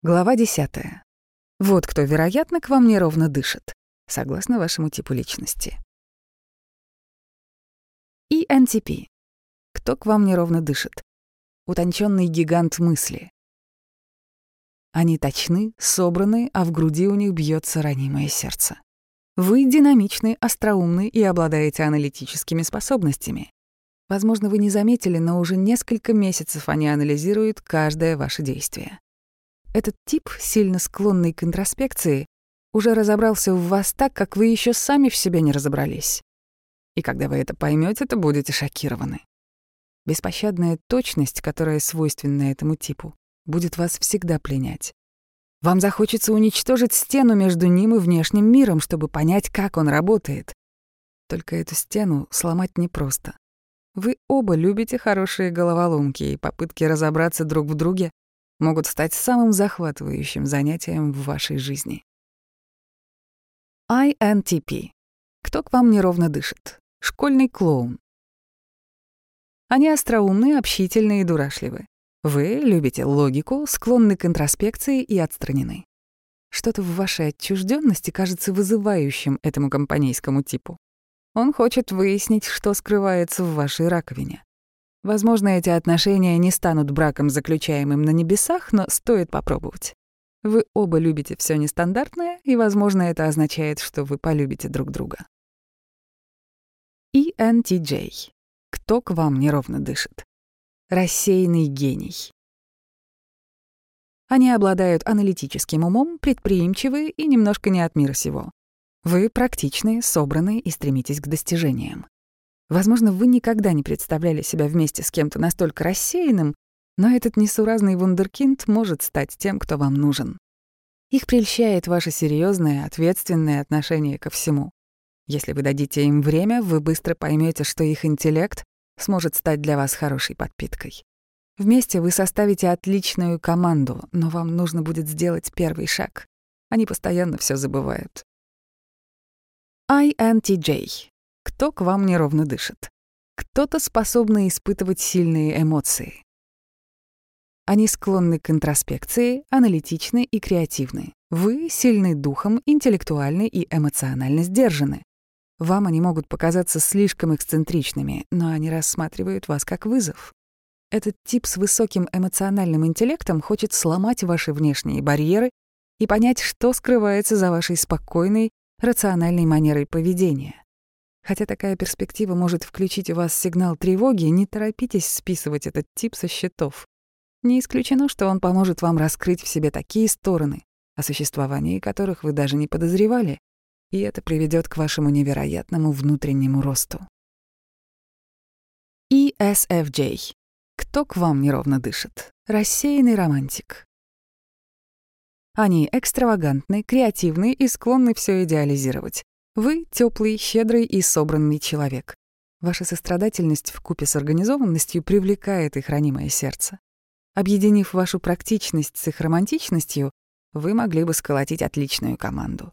Глава 10. Вот кто, вероятно, к вам неровно дышит, согласно вашему типу личности. ENTP. Кто к вам неровно дышит? Утонченный гигант мысли. Они точны, собраны, а в груди у них бьется ранимое сердце. Вы динамичны, остроумны и обладаете аналитическими способностями. Возможно, вы не заметили, но уже несколько месяцев они анализируют каждое ваше действие. Этот тип, сильно склонный к интроспекции, уже разобрался в вас так, как вы еще сами в себе не разобрались. И когда вы это поймете, то будете шокированы. Беспощадная точность, которая свойственна этому типу, будет вас всегда пленять. Вам захочется уничтожить стену между ним и внешним миром, чтобы понять, как он работает. Только эту стену сломать непросто. Вы оба любите хорошие головоломки, и попытки разобраться друг в друге могут стать самым захватывающим занятием в вашей жизни. INTP. Кто к вам неровно дышит? Школьный клоун. Они остроумны, общительны и дурашливы. Вы любите логику, склонны к интроспекции и отстранены. Что-то в вашей отчужденности кажется вызывающим этому компанейскому типу. Он хочет выяснить, что скрывается в вашей раковине. Возможно, эти отношения не станут браком, заключаемым на небесах, но стоит попробовать. Вы оба любите все нестандартное, и, возможно, это означает, что вы полюбите друг друга. ENTJ. Кто к вам неровно дышит? Рассеянный гений. Они обладают аналитическим умом, предприимчивы и немножко не от мира сего. Вы практичны, собраны и стремитесь к достижениям. Возможно, вы никогда не представляли себя вместе с кем-то настолько рассеянным, но этот несуразный вундеркинд может стать тем, кто вам нужен. Их прельщает ваше серьезное, ответственное отношение ко всему. Если вы дадите им время, вы быстро поймете, что их интеллект сможет стать для вас хорошей подпиткой. Вместе вы составите отличную команду, но вам нужно будет сделать первый шаг. Они постоянно все забывают. INTJ кто к вам неровно дышит. Кто-то способный испытывать сильные эмоции. Они склонны к интроспекции, аналитичны и креативны. Вы сильны духом, интеллектуальны и эмоционально сдержаны. Вам они могут показаться слишком эксцентричными, но они рассматривают вас как вызов. Этот тип с высоким эмоциональным интеллектом хочет сломать ваши внешние барьеры и понять, что скрывается за вашей спокойной, рациональной манерой поведения. Хотя такая перспектива может включить у вас сигнал тревоги, не торопитесь списывать этот тип со счетов. Не исключено, что он поможет вам раскрыть в себе такие стороны, о существовании которых вы даже не подозревали, и это приведет к вашему невероятному внутреннему росту. ESFJ. Кто к вам неровно дышит? Рассеянный романтик. Они экстравагантны, креативны и склонны все идеализировать. Вы теплый, щедрый и собранный человек. Ваша сострадательность в купе с организованностью привлекает их ранимое сердце. Объединив вашу практичность с их романтичностью, вы могли бы сколотить отличную команду.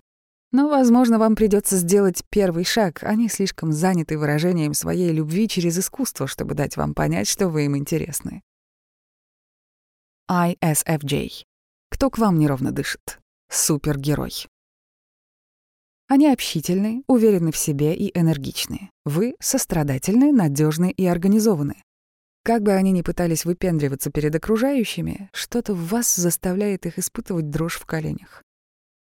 Но, возможно, вам придется сделать первый шаг, они слишком заняты выражением своей любви через искусство, чтобы дать вам понять, что вы им интересны. ISFJ. Кто к вам неровно дышит? Супергерой. Они общительны, уверены в себе и энергичны. Вы сострадательны, надежны и организованы. Как бы они ни пытались выпендриваться перед окружающими, что-то в вас заставляет их испытывать дрожь в коленях.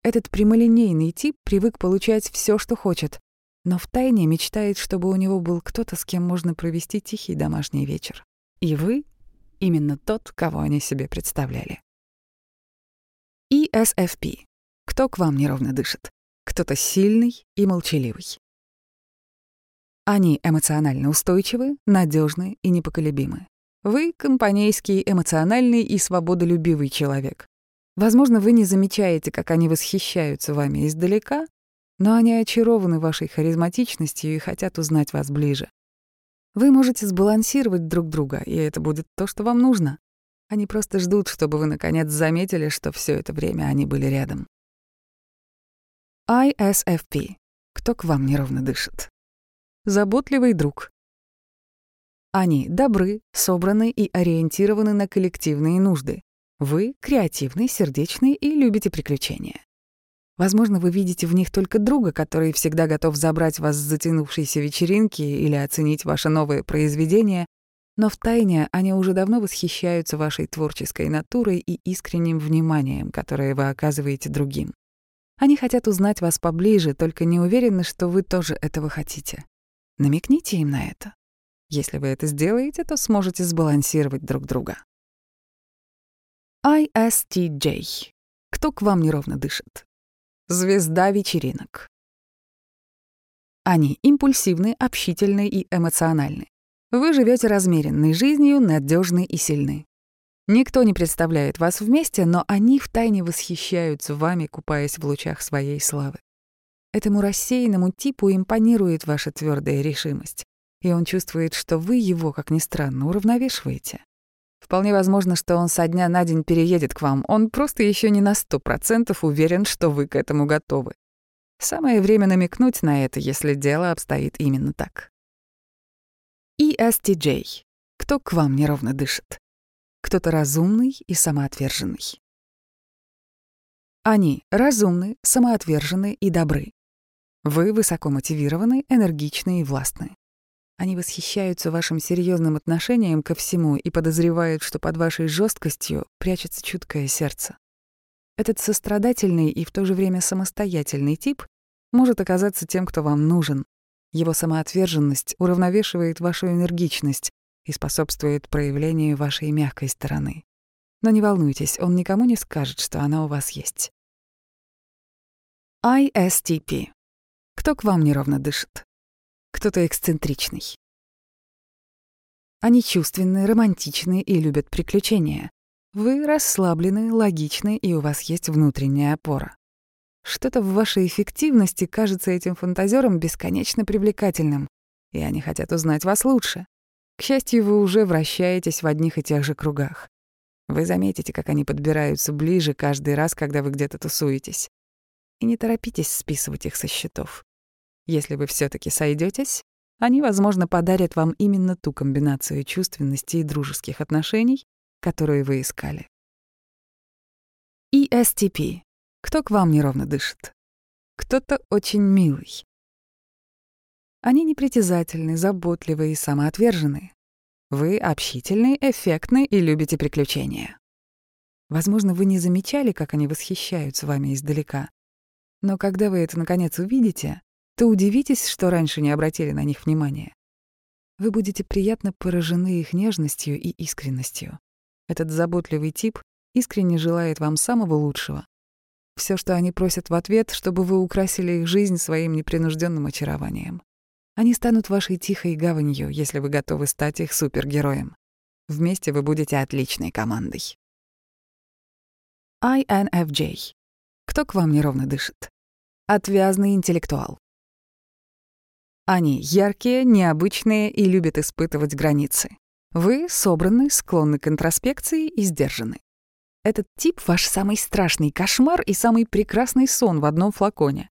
Этот прямолинейный тип привык получать все, что хочет, но втайне мечтает, чтобы у него был кто-то, с кем можно провести тихий домашний вечер. И вы — именно тот, кого они себе представляли. ESFP. Кто к вам неровно дышит? Кто-то сильный и молчаливый. Они эмоционально устойчивы, надежны и непоколебимы. Вы — компанейский, эмоциональный и свободолюбивый человек. Возможно, вы не замечаете, как они восхищаются вами издалека, но они очарованы вашей харизматичностью и хотят узнать вас ближе. Вы можете сбалансировать друг друга, и это будет то, что вам нужно. Они просто ждут, чтобы вы наконец заметили, что все это время они были рядом. ISFP. Кто к вам неровно дышит? Заботливый друг. Они добры, собраны и ориентированы на коллективные нужды. Вы креативный, сердечный и любите приключения. Возможно, вы видите в них только друга, который всегда готов забрать вас с затянувшейся вечеринки или оценить ваше новое произведение, но втайне они уже давно восхищаются вашей творческой натурой и искренним вниманием, которое вы оказываете другим. Они хотят узнать вас поближе, только не уверены, что вы тоже этого хотите. Намекните им на это. Если вы это сделаете, то сможете сбалансировать друг друга. ISTJ. Кто к вам неровно дышит? Звезда вечеринок. Они импульсивны, общительны и эмоциональны. Вы живете размеренной жизнью, надежны и сильны. Никто не представляет вас вместе, но они втайне восхищаются вами, купаясь в лучах своей славы. Этому рассеянному типу импонирует ваша твердая решимость, и он чувствует, что вы его, как ни странно, уравновешиваете. Вполне возможно, что он со дня на день переедет к вам, он просто еще не на сто процентов уверен, что вы к этому готовы. Самое время намекнуть на это, если дело обстоит именно так. ESTJ. Кто к вам неровно дышит? Кто-то разумный и самоотверженный. Они разумны, самоотвержены и добры. Вы высоко мотивированы, энергичны и властны. Они восхищаются вашим серьезным отношением ко всему и подозревают, что под вашей жесткостью прячется чуткое сердце. Этот сострадательный и в то же время самостоятельный тип может оказаться тем, кто вам нужен, его самоотверженность уравновешивает вашу энергичность и способствует проявлению вашей мягкой стороны. Но не волнуйтесь, он никому не скажет, что она у вас есть. ISTP. Кто к вам неровно дышит? Кто-то эксцентричный. Они чувственны, романтичны и любят приключения. Вы расслаблены, логичны, и у вас есть внутренняя опора. Что-то в вашей эффективности кажется этим фантазерам бесконечно привлекательным, и они хотят узнать вас лучше. К счастью, вы уже вращаетесь в одних и тех же кругах. Вы заметите, как они подбираются ближе каждый раз, когда вы где-то тусуетесь. И не торопитесь списывать их со счетов. Если вы все таки сойдетесь, они, возможно, подарят вам именно ту комбинацию чувственности и дружеских отношений, которую вы искали. ESTP кто к вам неровно дышит? Кто-то очень милый. Они непритязательны, заботливы и самоотвержены. Вы общительны, эффектны и любите приключения. Возможно, вы не замечали, как они восхищаются вами издалека. Но когда вы это наконец увидите, то удивитесь, что раньше не обратили на них внимания. Вы будете приятно поражены их нежностью и искренностью. Этот заботливый тип искренне желает вам самого лучшего. Все, что они просят в ответ, чтобы вы украсили их жизнь своим непринужденным очарованием. Они станут вашей тихой гаванью, если вы готовы стать их супергероем. Вместе вы будете отличной командой. INFJ. Кто к вам неровно дышит? Отвязный интеллектуал. Они яркие, необычные и любят испытывать границы. Вы собраны, склонны к интроспекции и сдержаны. Этот тип — ваш самый страшный кошмар и самый прекрасный сон в одном флаконе.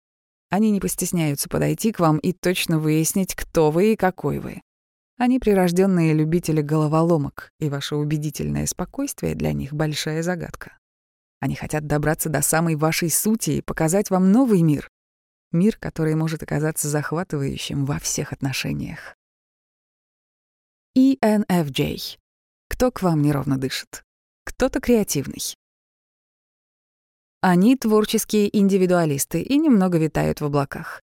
Они не постесняются подойти к вам и точно выяснить, кто вы и какой вы. Они прирожденные любители головоломок, и ваше убедительное спокойствие для них — большая загадка. Они хотят добраться до самой вашей сути и показать вам новый мир. Мир, который может оказаться захватывающим во всех отношениях. ENFJ. Кто к вам неровно дышит? кто-то креативный. Они творческие индивидуалисты и немного витают в облаках.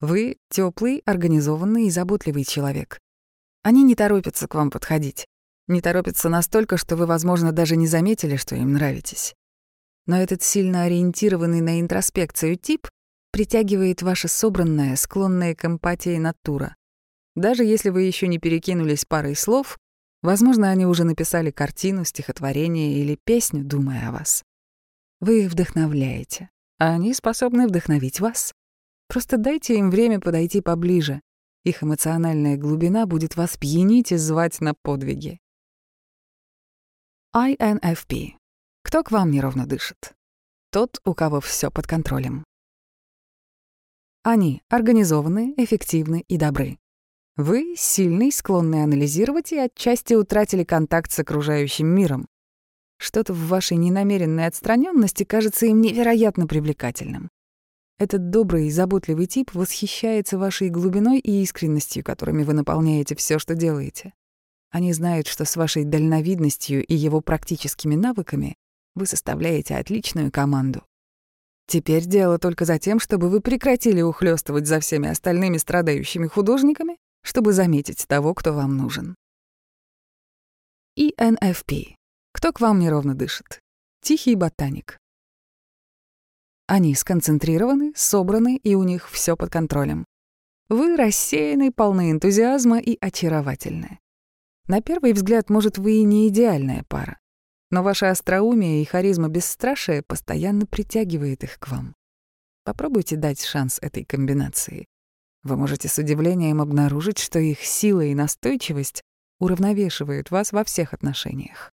Вы — теплый, организованный и заботливый человек. Они не торопятся к вам подходить. Не торопятся настолько, что вы, возможно, даже не заметили, что им нравитесь. Но этот сильно ориентированный на интроспекцию тип притягивает ваше собранное, склонное к эмпатии натура. Даже если вы еще не перекинулись парой слов, Возможно, они уже написали картину, стихотворение или песню, думая о вас. Вы их вдохновляете, а они способны вдохновить вас. Просто дайте им время подойти поближе. Их эмоциональная глубина будет вас пьянить и звать на подвиги. INFP. Кто к вам неровно дышит? Тот, у кого все под контролем. Они организованы, эффективны и добры. Вы сильный, склонный анализировать и отчасти утратили контакт с окружающим миром. Что-то в вашей ненамеренной отстраненности кажется им невероятно привлекательным. Этот добрый и заботливый тип восхищается вашей глубиной и искренностью, которыми вы наполняете все, что делаете. Они знают, что с вашей дальновидностью и его практическими навыками вы составляете отличную команду. Теперь дело только за тем, чтобы вы прекратили ухлёстывать за всеми остальными страдающими художниками, чтобы заметить того, кто вам нужен. ENFP. Кто к вам неровно дышит? Тихий ботаник. Они сконцентрированы, собраны, и у них все под контролем. Вы рассеяны, полны энтузиазма и очаровательны. На первый взгляд, может, вы и не идеальная пара, но ваше остроумие и харизма бесстрашия постоянно притягивает их к вам. Попробуйте дать шанс этой комбинации. Вы можете с удивлением обнаружить, что их сила и настойчивость уравновешивают вас во всех отношениях.